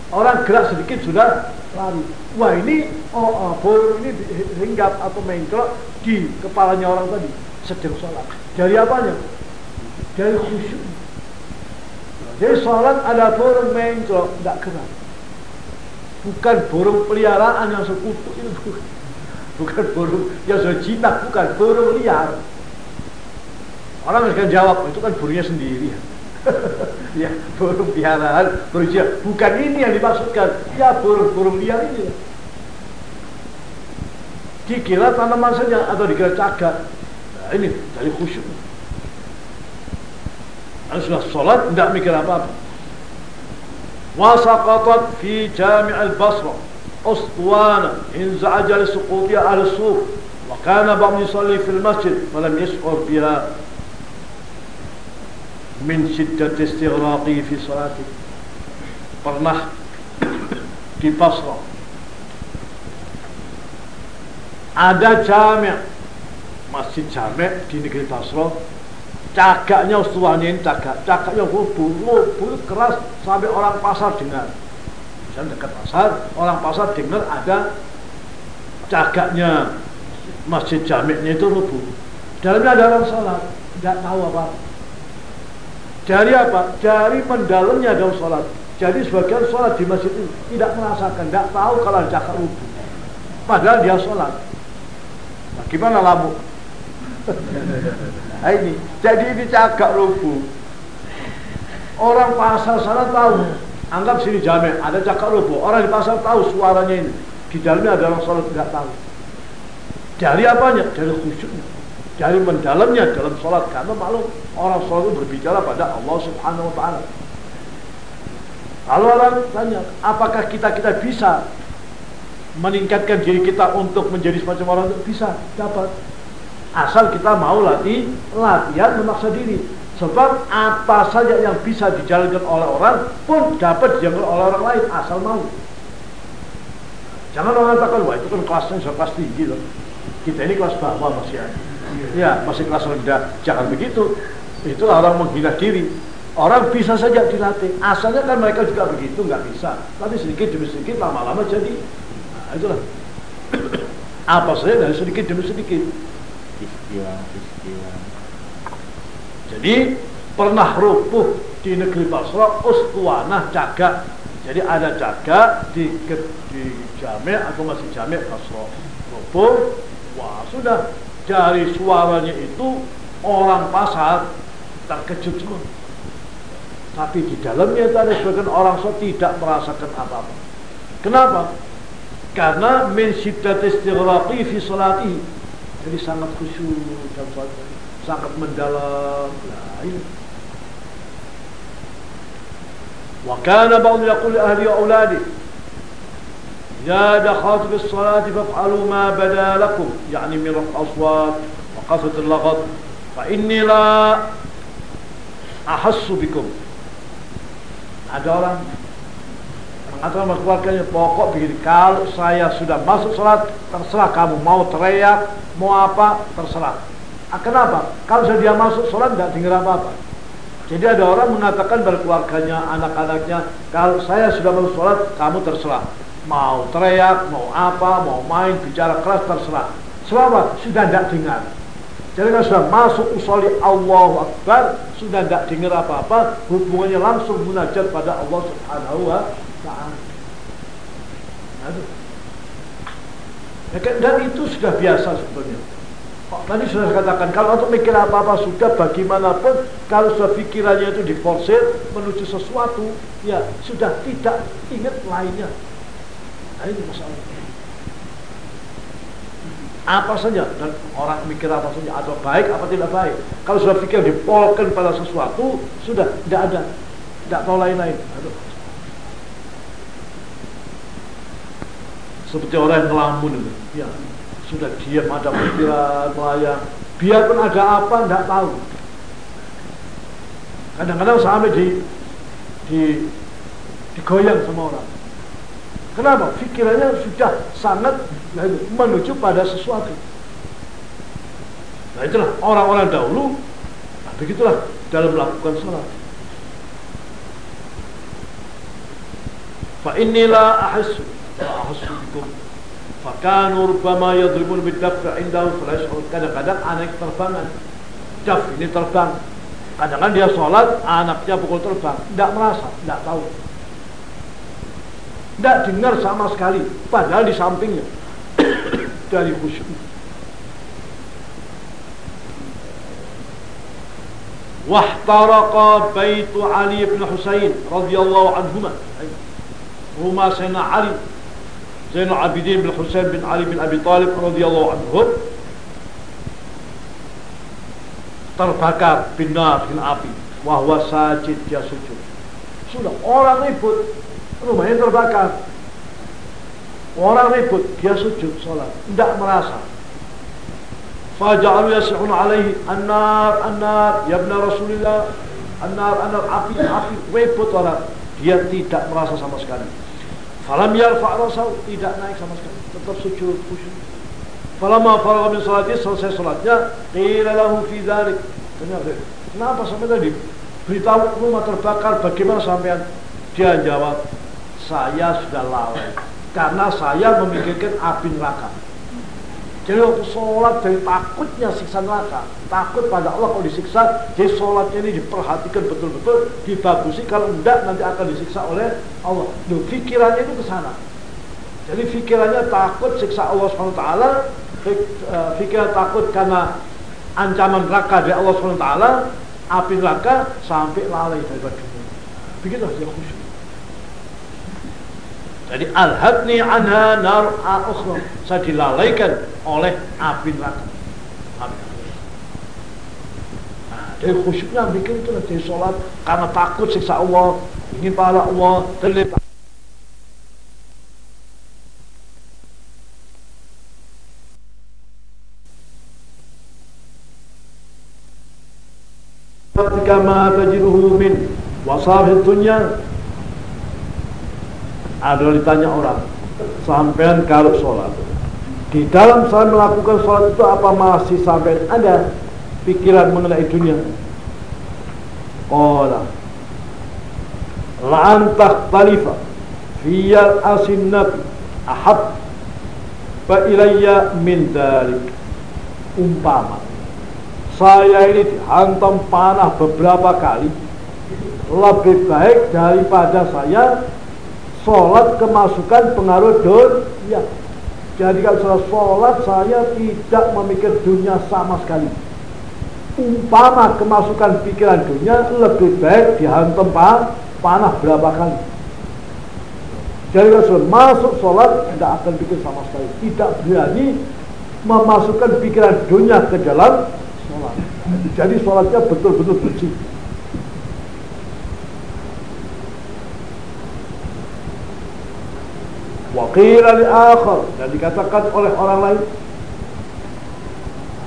Orang gerak sedikit sudah lari. Wah ini oh, oh burung ini hinggap atau mengklok di kepalanya orang tadi sedang sholat. Dari apanya? Dari khusyuk. Jadi sholat ada burung mengklok, tidak gerak. Bukan burung peliharaan yang sekutu itu. Bukan burung yang sudah bukan burung liar. Orang akan jawab, itu kan burungnya sendiri. ya, burung piaraan, burung jinak. Bukan ini yang dimaksudkan. Ya, burung-burung liar ini. Dikira tanaman saja atau dikira cagak. Nah, ini dari khusyuk. Kalau sudah sholat, tidak mikir apa-apa. Wasaqatat fi jami' al-Basra أسطوانة انزعج لسقوطها على السوق وكان بعض يصلي في المسجد ولم يشعر بها. من شدة استغراقه في صلاته pernah di Basra ada jamek masjid jamek di negeri Basra cagaknya ustuannya ini cagak. Cagaknya rubuh rubuh keras sampai orang pasar dengar. Dan dekat pasar orang pasar dengar ada cagaknya. Masjid jamiknya itu rubuh. Dalamnya ada orang sholat. Tidak tahu apa. Dari apa? dari mendalamnya ada sholat. Jadi sebagian sholat di masjid itu tidak merasakan tidak tahu kalau ada cagak rubuh. Padahal dia sholat. Nah, gimana lamu? Nah ini jadi ini cagak rubuh orang pasar sana tahu Anggap sini jamek, ada cakap rubuh. Orang di pasar tahu suaranya ini. Di dalamnya ada orang sholat tidak tahu. Dari apanya? Dari khusyuknya. Dari mendalamnya dalam sholat. Karena malu orang sholat itu berbicara pada Allah subhanahu wa ta'ala. Lalu orang tanya, apakah kita-kita bisa meningkatkan diri kita untuk menjadi semacam orang itu? Bisa, dapat. Asal kita mau latih, latihan memaksa diri. Sebab apa saja yang bisa dijalankan oleh orang pun dapat dijalankan oleh orang lain asal mau. Jangan mengatakan wah itu kan kelasnya sudah kelas tinggi loh. Kita ini kelas bawah masih ada. Ya masih kelas rendah. Jangan begitu. Itulah orang menghina diri. Orang bisa saja dilatih. Asalnya kan mereka juga begitu, nggak bisa. Tapi sedikit demi sedikit lama-lama jadi. Nah, itulah. apa saja dari sedikit demi sedikit. Istilah, istilah. Jadi pernah rupuh di negeri Basra ustuanah jaga. Jadi ada jaga di di jamek atau masih jamek Basra. Rupuh, wah sudah dari suaranya itu orang pasar terkejut semua. Tapi di dalamnya tadi sebagian orang so tidak merasakan apa-apa. Kenapa? Karena min syiddat istighraqi fi salati Jadi sangat khusyuk dalam salat sangat mendalam lain wa kana ba'd yaqul ahli auladi إذا دخلت في الصلاة فافعلوا ما بدا لكم يعني من رفع أصوات وقفة اللغط فإني لا أحس بكم ada orang atau keluarganya pokok begini kalau saya sudah masuk sholat terserah kamu mau teriak mau apa terserah Ah, kenapa? Kalau sudah dia masuk sholat tidak dengar apa-apa. Jadi ada orang mengatakan pada keluarganya, anak-anaknya, kalau saya sudah masuk sholat, kamu terserah. Mau teriak, mau apa, mau main, bicara keras, terserah. Selama sudah tidak dengar. Jadi kalau sudah masuk usolli Allahu Akbar, sudah tidak dengar apa-apa, hubungannya langsung munajat pada Allah Subhanahu Ya kan? Dan itu sudah biasa sebetulnya. Tadi sudah katakan, kalau untuk mikir apa-apa sudah bagaimanapun, kalau sudah pikirannya itu diforsir menuju sesuatu, ya sudah tidak ingat lainnya. Nah ini masalah. Apa saja dan orang mikir apa saja, atau baik apa tidak baik. Kalau sudah pikir dipolkan pada sesuatu, sudah tidak ada, tidak tahu lain-lain. Seperti orang yang ngelamun itu, ya sudah diam ada pikiran melayang. Biarpun ada apa tidak tahu. Kadang-kadang sampai di di digoyang sama orang. Kenapa? Pikirannya sudah sangat nah menuju pada sesuatu. Nah itulah orang-orang dahulu. Nah begitulah dalam melakukan sholat. Fa inilah ahassu Fakanu rubama yadribun bidaf indahu Kadang-kadang anak terbangan. Daf ini terbang. Kadang-kadang dia sholat, anaknya pukul terbang. Tidak merasa, tidak tahu. Tidak dengar sama sekali. Padahal di sampingnya. Dari khusyuk. Wahtaraqa baitu Ali bin Husain radhiyallahu anhuma. Rumah Sayyidina Ali Zainul Abidin bin Husain bin Ali bin Abi Talib radhiyallahu anhu terbakar binar dengan api wahwa sajid dia sujud sudah orang ribut rumahnya terbakar orang ribut dia sujud sholat tidak merasa فجعلوا يسعون عليه النار النار ya ابن رسول الله النار النار api api ribut orang dia tidak merasa sama sekali falam yarfa' rasahu. Tidak naik sama sekali. Tetap sujud khusyuk. Falamma faragha min salati selesai salatnya qila lahu fi dzalik kenapa sampai tadi? Beritahu rumah terbakar bagaimana sampean? Dia jawab saya sudah lalai. Karena saya memikirkan api neraka jadi waktu sholat dari takutnya siksa neraka, takut pada Allah kalau disiksa, jadi sholatnya ini diperhatikan betul-betul, dibagusi, kalau enggak nanti akan disiksa oleh Allah. Duh, pikirannya itu ke sana. Jadi pikirannya takut siksa Allah SWT, pikiran eh, takut karena ancaman neraka dari Allah SWT, api neraka sampai lalai daripada dunia. Begitu saja khusyuk. Jadi alhadni anha nar ukhra. Saya dilalaikan oleh api neraka. Dari khusyuknya bikin itu dari sholat karena takut siksa Allah, ingin pahala Allah, terlibat. kama tajiduhu min wasafid dunya ada ditanya orang sampean kalau sholat di dalam saya melakukan sholat itu apa masih sampai ada pikiran mengenai dunia? Qala La'an takhtalifa Fiyal asin nabi Ahab Fa ilayya min dalik Umpama Saya ini dihantam panah beberapa kali Lebih baik daripada saya sholat kemasukan pengaruh dunia. Jadi kalau saya sholat saya tidak memikir dunia sama sekali. Umpama kemasukan pikiran dunia lebih baik dihantam panah berapa kali. Jadi kalau masuk sholat tidak akan pikir sama sekali. Tidak berani memasukkan pikiran dunia ke dalam sholat. Jadi sholatnya betul-betul bersih. Waqila akhar. Dan dikatakan oleh orang lain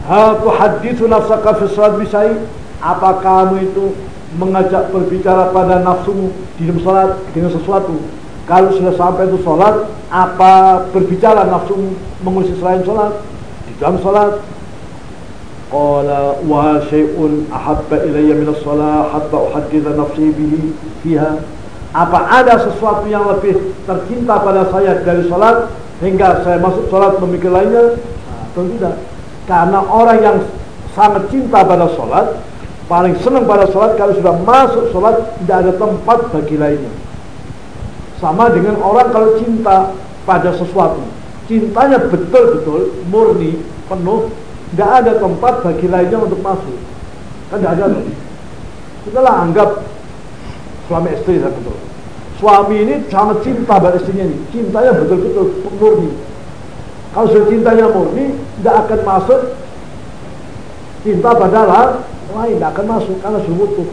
Hal tuhadithu nafsaka fi salat bisai Apa kamu itu mengajak berbicara pada nafsumu di dalam salat dengan sesuatu? Kalau sudah sampai itu salat Apa berbicara nafsumu mengusir selain salat Di dalam salat Qala wa syai'un ahabba ilayya min as-salah hatta uhadditha nafsi bihi fiha apa ada sesuatu yang lebih tercinta pada saya dari sholat hingga saya masuk sholat memikir lainnya? Nah, tentu tidak. Karena orang yang sangat cinta pada sholat, paling senang pada sholat kalau sudah masuk sholat tidak ada tempat bagi lainnya. Sama dengan orang kalau cinta pada sesuatu, cintanya betul-betul murni, penuh, tidak ada tempat bagi lainnya untuk masuk. Kan tidak ada. Sudahlah anggap suami istri saya betul. Suami ini sangat cinta pada istrinya ini. Cintanya betul-betul murni. Kalau sudah cintanya murni, tidak akan masuk cinta pada lain, tidak akan masuk karena sudah utuh.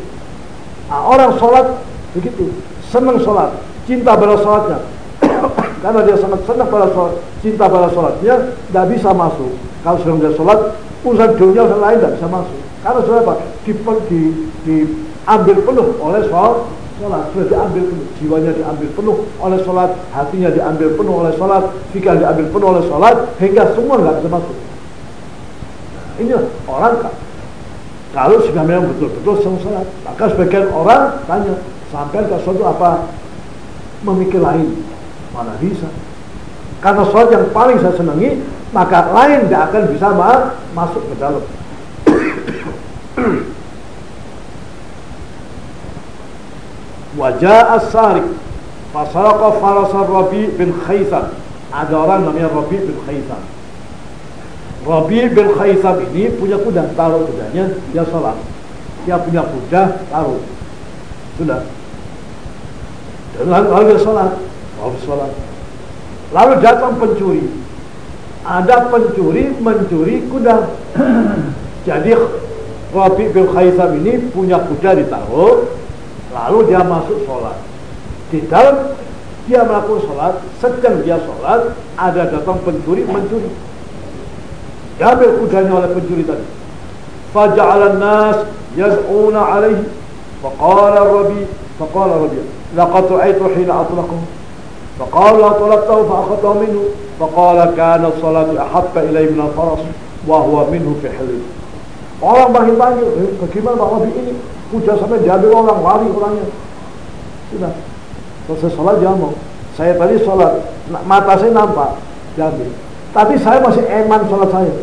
Nah, orang sholat begitu, senang sholat, cinta pada sholatnya. karena dia sangat senang pada sholat, cinta pada sholatnya, tidak bisa masuk. Kalau sudah dia sholat, urusan dunia urusan lain tidak bisa masuk. Karena sudah apa? Di, di, diambil penuh oleh sholat sholat sudah diambil penuh jiwanya diambil penuh oleh sholat hatinya diambil penuh oleh sholat fikir diambil penuh oleh sholat hingga semua nggak bisa masuk. Nah, ini orang kalau sudah memang betul-betul senang sholat maka sebagian orang tanya sampai ke suatu apa? Memikir lain mana bisa? Karena sholat yang paling saya senangi, maka lain tidak akan bisa masuk ke dalam. Wajah as-sarik Fasaraqa farasar Rabi bin Khaisan Ada orang namanya Rabi bin Khaisan Rabi bin Khaisan ini punya kuda Taruh kudanya, dia sholat. Dia punya kuda, taruh. Sudah. Dan lalu dia sholat. Lalu sholat. Lalu datang pencuri. Ada pencuri mencuri kuda. Jadi Rabi bin Khaisan ini punya kuda ditaruh Lalu dia masuk sholat. Di dalam dia melakukan sholat, sedang dia sholat, ada datang pencuri mencuri. Diambil kudanya oleh pencuri tadi. Faja'ala nas yaz'una alaihi. Faqala Rabi, faqala Rabi, laqad ra'aytu hina atlaqahu. فقال لو طلبته فأخذته منه فقال كان الصلاة أحب إليه من الفرس وهو منه في حلم Orang makin tanya, eh, bagaimana Pak Rabi ini? Kuda sampai diambil orang, lari orangnya. Sudah. Selesai sholat dia mau. Saya tadi sholat, mata saya nampak, diambil. Tapi saya masih eman sholat saya.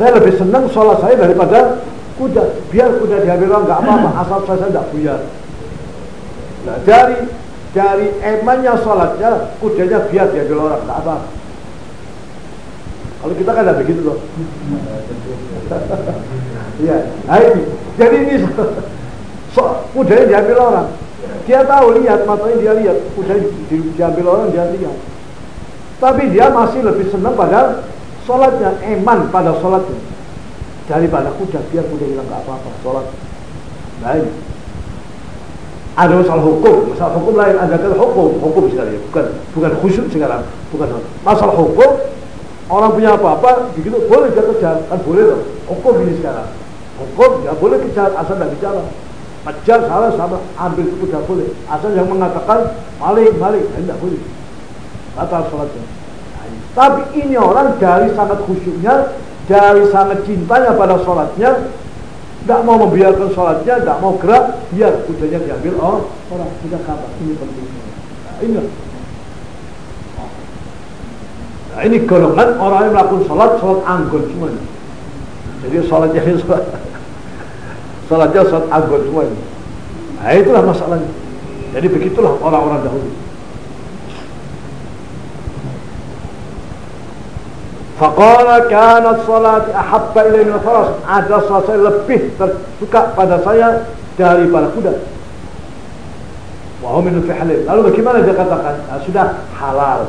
Saya lebih senang sholat saya daripada kuda. Biar kuda diambil orang nggak apa-apa, asal saya tidak buyar. Nah, dari dari emannya sholatnya, kudanya biar diambil orang, nggak apa. Kalau kita kan tidak begitu loh. Iya, nah ini. Jadi ini so, kudanya diambil orang. Dia tahu lihat matanya dia lihat, kuda di, diambil orang dia lihat. Tapi dia masih lebih senang pada sholatnya, eman pada sholatnya daripada kuda. Biar kuda bilang nggak apa-apa sholat. Baik. Ada masalah hukum, masalah hukum lain ada kan hukum, hukum sekali, bukan bukan khusyuk sekarang, bukan masalah hukum. Orang punya apa-apa, begitu boleh dia kejar, kan boleh loh. Hukum ini sekarang. Hukum nggak boleh kejar asal tidak bicara. Kejar salah sama ambil itu tidak boleh. Asal yang mengatakan maling maling tidak boleh. Batal sholatnya. Tapi ini orang dari sangat khusyuknya, dari sangat cintanya pada sholatnya, tidak mau membiarkan sholatnya, tidak mau gerak, biar kudanya diambil oh, orang. Tidak kata, ini penting. Nah, ini. Nah ini golongan orang yang melakukan sholat, sholat anggun semuanya. Jadi sholatnya ini sholat Salatnya salat anggun semua ini. Nah itulah masalahnya. Jadi begitulah orang-orang dahulu. Faqala kanat salati ahabba ilai min faras. Ada salat saya lebih tersuka pada saya daripada kuda. Wa hum min Lalu bagaimana dia katakan? Nah, sudah halal.